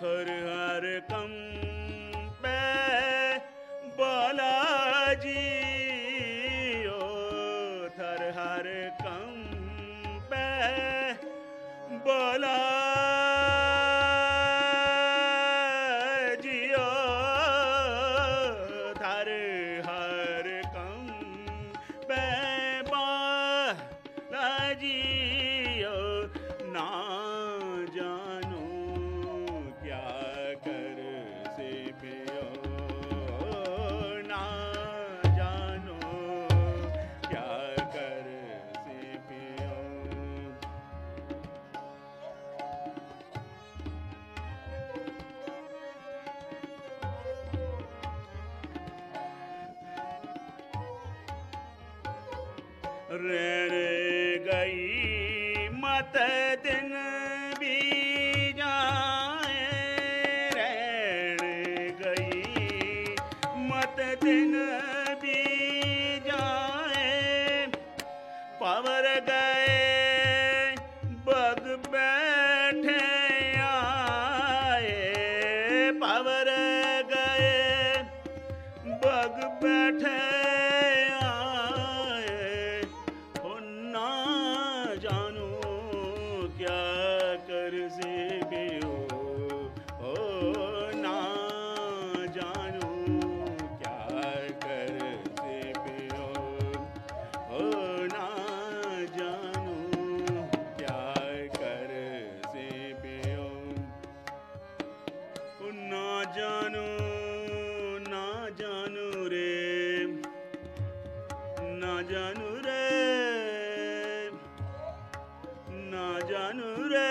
थर हर कम पे बालाजी Rene அனுரே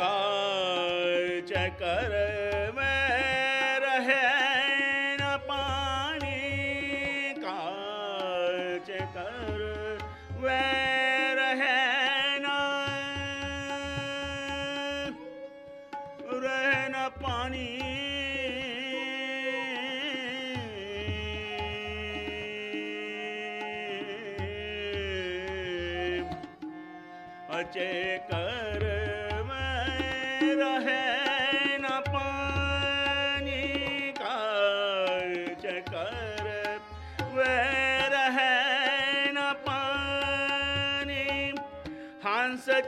का चकर में रहे न पानी का चकर में रहे न रहे न पानी चेकर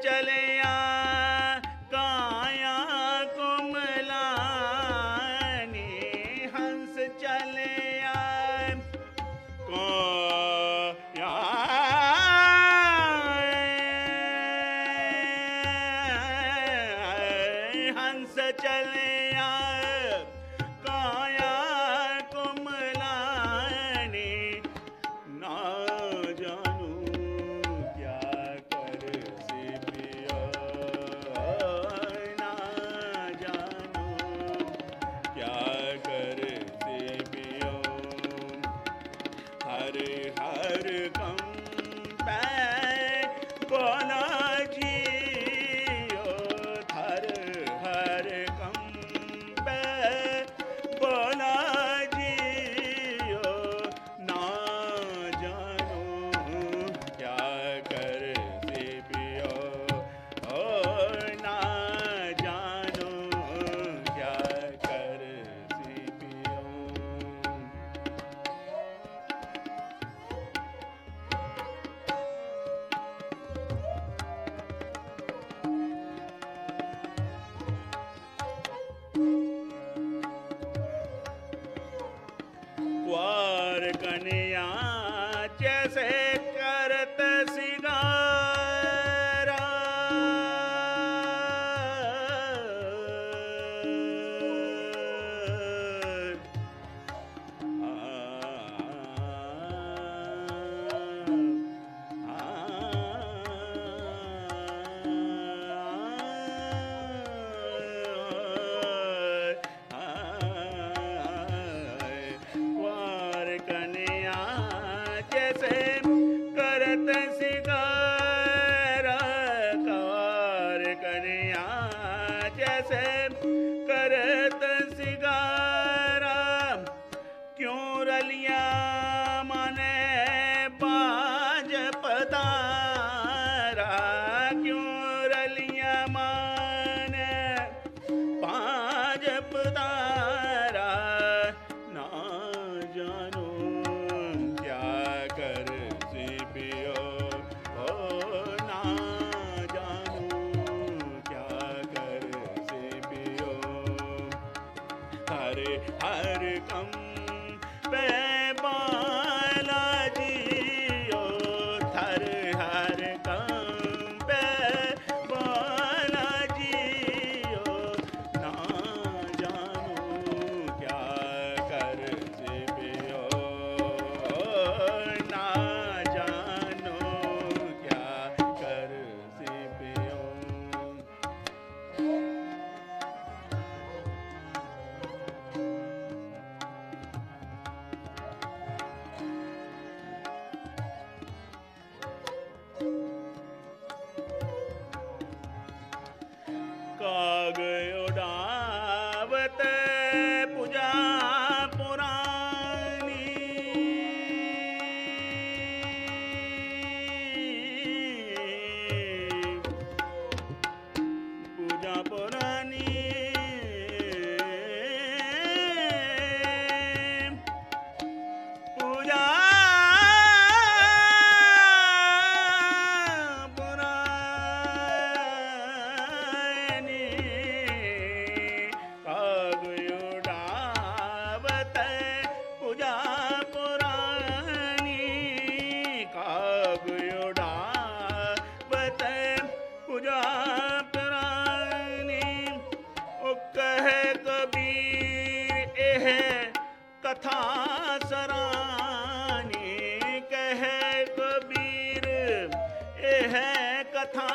चले ಮನೆಯ ਸੇ ਕਰਤ ਸੇ ਹੈ ਕਥਾ